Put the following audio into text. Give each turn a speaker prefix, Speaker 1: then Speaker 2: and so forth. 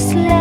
Speaker 1: restless